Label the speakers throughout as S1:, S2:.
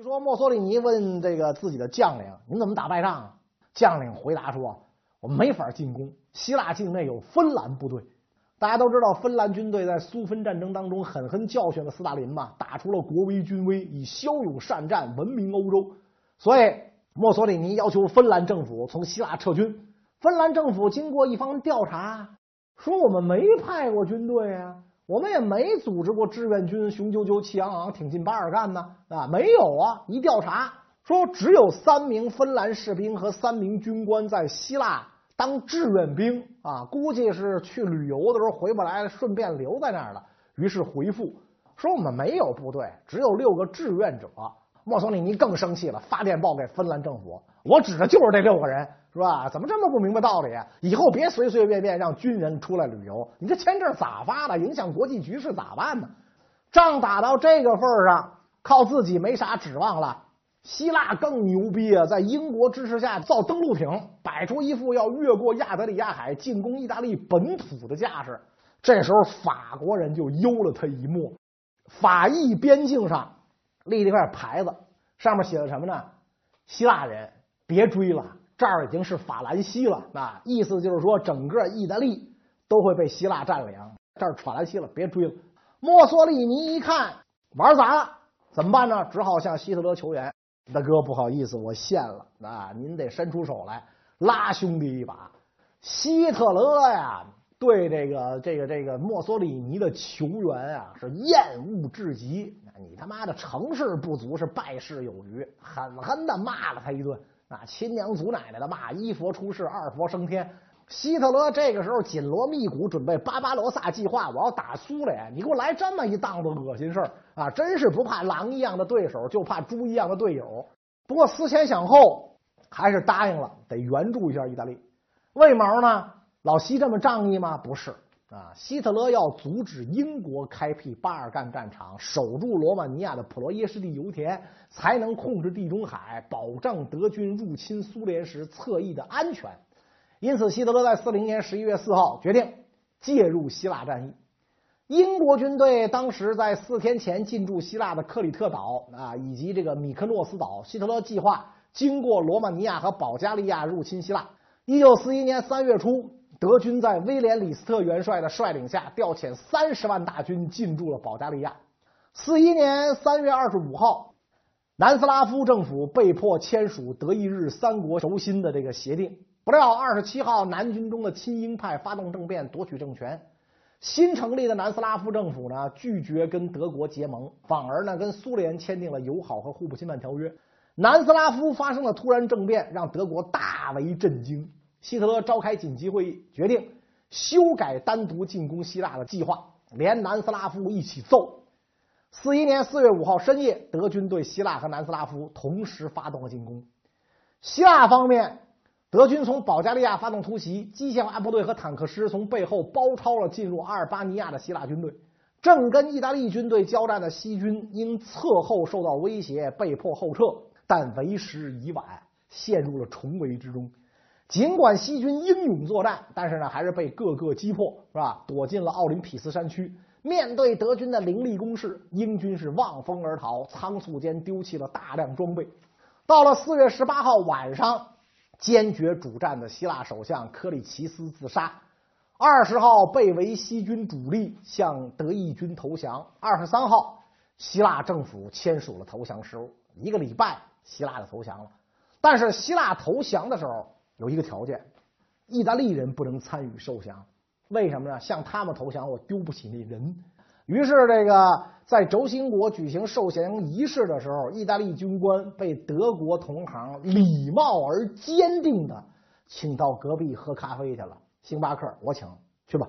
S1: 据说墨索里尼问这个自己的将领：“你怎么打败仗？”将领回答说：“我们没法进攻，希腊境内有芬兰部队。大家都知道，芬兰军队在苏芬战争当中狠狠教训了斯大林嘛，打出了国威军威，以骁勇善战闻名欧洲。所以，墨索里尼要求芬兰政府从希腊撤军。芬兰政府经过一番调查，说我们没派过军队啊。”我们也没组织过志愿军，雄赳赳气昂昂挺进巴尔干呢啊，没有啊！一调查说，只有三名芬兰士兵和三名军官在希腊当志愿兵啊，估计是去旅游的时候回不来，顺便留在那儿了。于是回复说，我们没有部队，只有六个志愿者。墨索里尼更生气了，发电报给芬兰政府，我指的就是这六个人。是吧？怎么这么不明白道理？以后别随随便便让军人出来旅游。你这签证咋发的？影响国际局势咋办呢？仗打到这个份上，靠自己没啥指望了。希腊更牛逼啊，在英国支持下造登陆艇，摆出一副要越过亚得里亚海进攻意大利本土的架势。这时候法国人就悠了他一默。法意边境上立了一块牌子，上面写的什么呢？希腊人别追了。这儿已经是法兰西了啊，意思就是说整个意大利都会被希腊占领。这儿法兰西了，别追了。墨索里尼一看玩砸了，怎么办呢？只好向希特勒求援。大哥，不好意思，我陷了啊，您得伸出手来拉兄弟一把。希特勒呀，对这个这个这个墨索里尼的球员啊，是厌恶至极。你他妈的成事不足，是败事有余，狠狠的骂了他一顿。啊，亲娘祖奶奶的骂，一佛出世，二佛升天。希特勒这个时候紧锣密鼓准备巴巴罗萨计划，我要打苏联，你给我来这么一档子恶心事儿啊！真是不怕狼一样的对手，就怕猪一样的队友。不过思前想后，还是答应了，得援助一下意大利。为毛呢？老希这么仗义吗？不是。啊，希特勒要阻止英国开辟巴尔干战场，守住罗马尼亚的普罗耶什地油田，才能控制地中海，保障德军入侵苏联时侧翼的安全。因此，希特勒在四零年十一月四号决定介入希腊战役。英国军队当时在四天前进驻希腊的克里特岛啊，以及这个米克诺斯岛。希特勒计划经过罗马尼亚和保加利亚入侵希腊。一九四一年三月初。德军在威廉·李斯特元帅的率领下，调遣三十万大军进驻了保加利亚。四一年三月二十五号，南斯拉夫政府被迫签署德意日三国轴心的这个协定。不料二十七号，南军中的亲英派发动政变，夺取政权。新成立的南斯拉夫政府呢，拒绝跟德国结盟，反而呢跟苏联签订了友好和互不侵犯条约。南斯拉夫发生了突然政变，让德国大为震惊。希特勒召开紧急会议，决定修改单独进攻希腊的计划，连南斯拉夫一起揍。四一年四月五号深夜，德军对希腊和南斯拉夫同时发动了进攻。希腊方面，德军从保加利亚发动突袭，机械化部队和坦克师从背后包抄了进入阿尔巴尼亚的希腊军队。正跟意大利军队交战的西军因侧后受到威胁，被迫后撤，但为时已晚，陷入了重围之中。尽管西军英勇作战，但是呢，还是被各个击破，是吧？躲进了奥林匹斯山区。面对德军的凌厉攻势，英军是望风而逃，仓促间丢弃了大量装备。到了四月十八号晚上，坚决主战的希腊首相克里奇斯自杀。二十号，被围西军主力向德意军投降。二十三号，希腊政府签署了投降书。一个礼拜，希腊就投降了。但是希腊投降的时候。有一个条件，意大利人不能参与受降，为什么呢？向他们投降，我丢不起那人。于是，这个在轴心国举行受降仪式的时候，意大利军官被德国同行礼貌而坚定的请到隔壁喝咖啡去了。星巴克，我请去吧。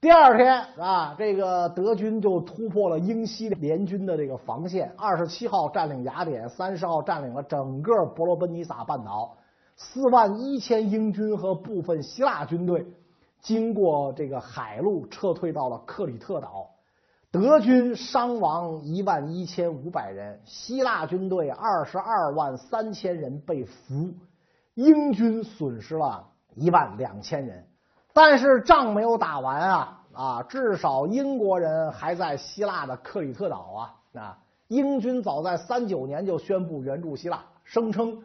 S1: 第二天啊，这个德军就突破了英西联军的这个防线，二十七号占领雅典，三十号占领了整个伯罗奔尼撒半岛。四万一千英军和部分希腊军队经过这个海路撤退到了克里特岛，德军伤亡一万一千五百人，希腊军队二十二万三千人被俘，英军损失了一万两千人。但是仗没有打完啊啊！至少英国人还在希腊的克里特岛啊啊！英军早在三九年就宣布援助希腊，声称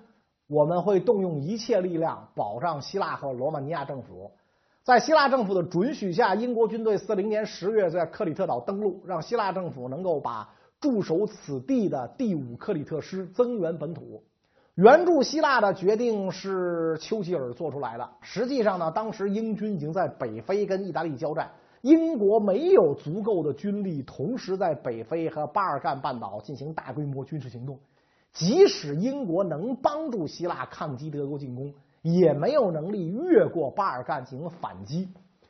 S1: 我们会动用一切力量保障希腊和罗马尼亚政府。在希腊政府的准许下，英国军队四零年十月在克里特岛登陆，让希腊政府能够把驻守此地的第五克里特师增援本土。援助希腊的决定是丘吉尔做出来的。实际上呢，当时英军已经在北非跟意大利交战，英国没有足够的军力同时在北非和巴尔干半岛进行大规模军事行动。即使英国能帮助希腊抗击德国进攻。也没有能力越过巴尔干进行反击。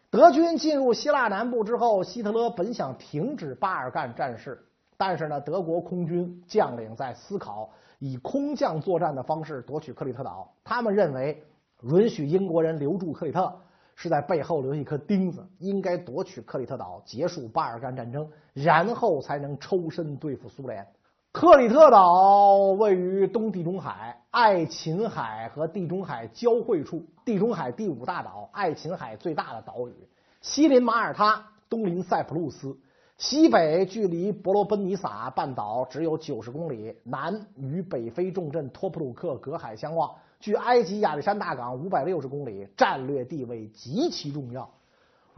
S1: 德军进入希腊南部之后，希特勒本想停止巴尔干战事，但是呢，德国空军将领在思考以空降作战的方式夺取克里特岛。他们认为，允许英国人留住克里特是在背后留一颗钉子，应该夺取克里特岛，结束巴尔干战争，然后才能抽身对付苏联。克里特岛位于东地中海爱琴海和地中海交汇处，地中海第五大岛，爱琴海最大的岛屿。西临马耳他，东临塞浦路斯，西北距离伯罗奔尼撒半岛只有九十公里，南与北非重镇托普鲁克隔海相望，距埃及亚历山大港五百六十公里，战略地位极其重要。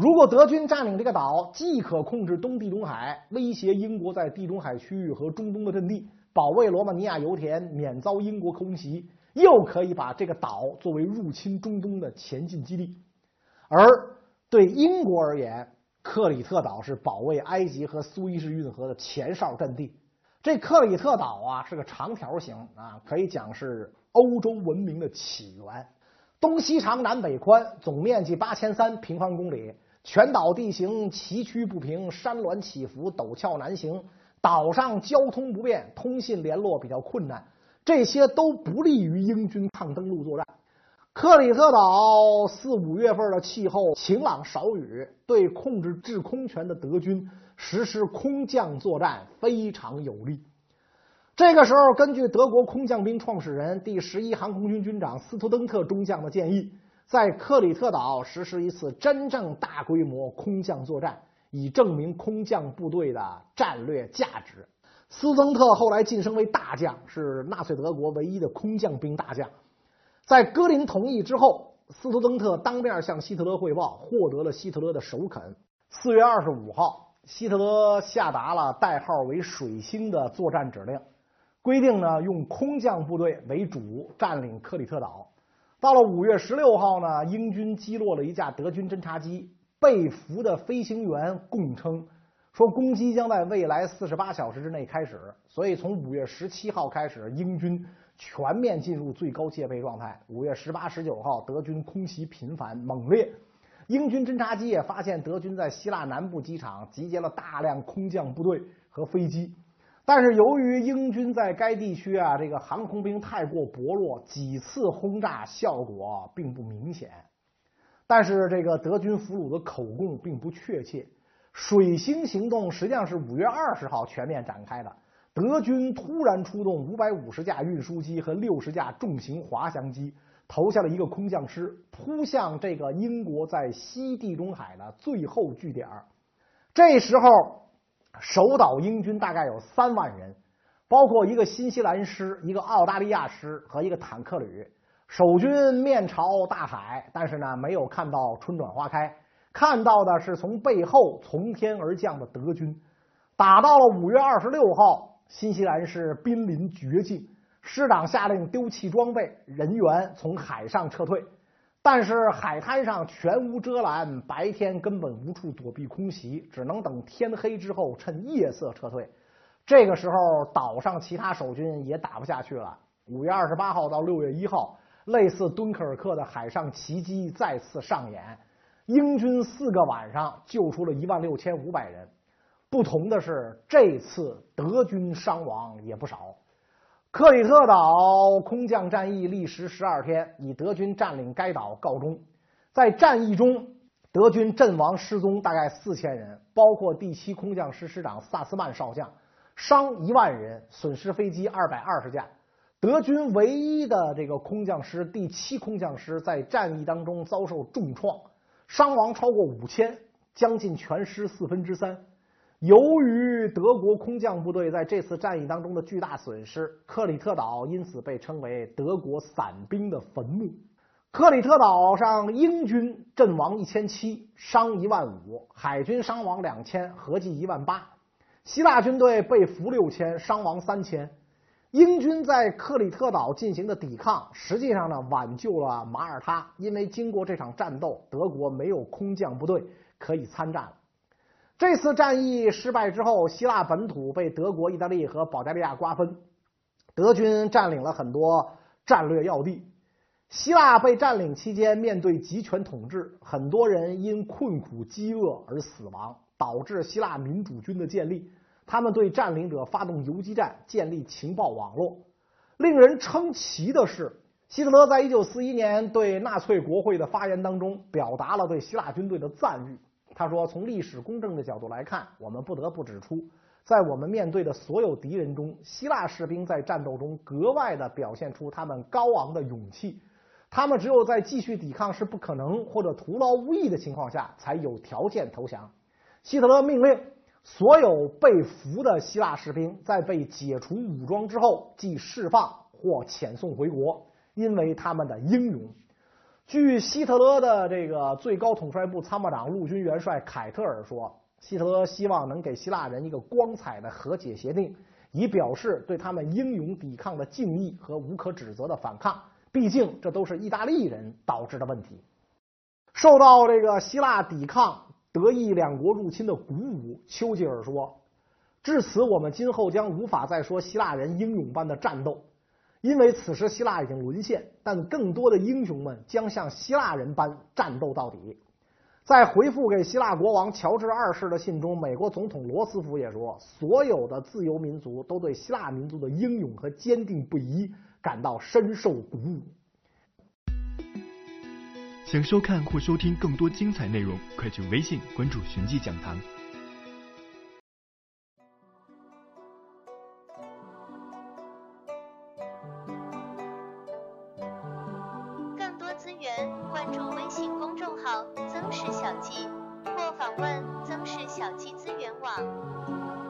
S1: 如果德军占领这个岛，既可控制东地中海，威胁英国在地中海区域和中东的阵地，保卫罗马尼亚油田免遭英国空袭，又可以把这个岛作为入侵中东的前进基地。而对英国而言，克里特岛是保卫埃及和苏伊士运河的前哨阵地。这克里特岛啊是个长条形啊，可以讲是欧洲文明的起源。东西长，南北宽，总面积八千三平方公里。全岛地形崎岖不平，山峦起伏，陡峭难行。岛上交通不便，通信联络比较困难，这些都不利于英军抗登陆作战。克里特岛四五月份的气候晴朗少雨，对控制制空权的德军实施空降作战非常有利。这个时候，根据德国空降兵创始人、第十一航空军军长斯图登特中将的建议。在克里特岛实施一次真正大规模空降作战，以证明空降部队的战略价值。斯登特后来晋升为大将，是纳粹德国唯一的空降兵大将。在戈林同意之后，斯图登特当面向希特勒汇报，获得了希特勒的首肯。四月二十五号，希特勒下达了代号为“水星”的作战指令，规定呢用空降部队为主占领克里特岛。到了五月十六号呢，英军击落了一架德军侦察机。被俘的飞行员供称说，攻击将在未来四十八小时之内开始。所以，从五月十七号开始，英军全面进入最高戒备状态。五月十八、十九号，德军空袭频繁猛烈，英军侦察机也发现德军在希腊南部机场集结了大量空降部队和飞机。但是由于英军在该地区啊，这个航空兵太过薄弱，几次轰炸效果并不明显。但是这个德军俘虏的口供并不确切。水星行动实际上是五月二十号全面展开的，德军突然出动五百五十架运输机和六十架重型滑翔机，投下了一个空降师，扑向这个英国在西地中海的最后据点。这时候。守岛英军大概有三万人，包括一个新西兰师、一个澳大利亚师和一个坦克旅。守军面朝大海，但是呢，没有看到春暖花开，看到的是从背后从天而降的德军。打到了五月二十六号，新西兰是濒临绝境，师长下令丢弃装备，人员从海上撤退。但是海滩上全无遮拦，白天根本无处躲避空袭，只能等天黑之后趁夜色撤退。这个时候，岛上其他守军也打不下去了。五月二十八号到六月一号，类似敦刻尔克的海上奇迹再次上演，英军四个晚上救出了一万六千五百人。不同的是，这次德军伤亡也不少。克里特岛空降战役历时十二天，以德军占领该岛告终。在战役中，德军阵亡失踪大概四千人，包括第七空降师师长萨斯曼少将，伤一万人，损失飞机二百二十架。德军唯一的这个空降师第七空降师在战役当中遭受重创，伤亡超过五千，将近全师四分之三。由于德国空降部队在这次战役当中的巨大损失，克里特岛因此被称为德国散兵的坟墓。克里特岛上英军阵亡一千七，伤一万五，海军伤亡两千，合计一万八。希腊军队被俘六千，伤亡三千。英军在克里特岛进行的抵抗，实际上呢挽救了马耳他，因为经过这场战斗，德国没有空降部队可以参战了。这次战役失败之后，希腊本土被德国、意大利和保加利亚瓜分，德军占领了很多战略要地。希腊被占领期间，面对集权统治，很多人因困苦、饥饿而死亡，导致希腊民主军的建立。他们对占领者发动游击战，建立情报网络。令人称奇的是，希特勒在一九四一年对纳粹国会的发言当中，表达了对希腊军队的赞誉。他说：“从历史公正的角度来看，我们不得不指出，在我们面对的所有敌人中，希腊士兵在战斗中格外的表现出他们高昂的勇气。他们只有在继续抵抗是不可能或者徒劳无益的情况下，才有条件投降。”希特勒命令所有被俘的希腊士兵在被解除武装之后，即释放或遣送回国，因为他们的英勇。据希特勒的这个最高统帅部参谋长陆军元帅凯特尔说，希特勒希望能给希腊人一个光彩的和解协定，以表示对他们英勇抵抗的敬意和无可指责的反抗。毕竟这都是意大利人导致的问题。受到这个希腊抵抗德意两国入侵的鼓舞，丘吉尔说：“至此，我们今后将无法再说希腊人英勇般的战斗。”因为此时希腊已经沦陷，但更多的英雄们将像希腊人般战斗到底。在回复给希腊国王乔治二世的信中，美国总统罗斯福也说：“所有的自由民族都对希腊民族的英勇和坚定不移感到深受鼓舞。”
S2: 想收看或收听更多精彩内容，快去微信关注“寻迹讲堂”。
S3: 关注微信公众号“曾氏小记”，或访问曾氏小记资源网。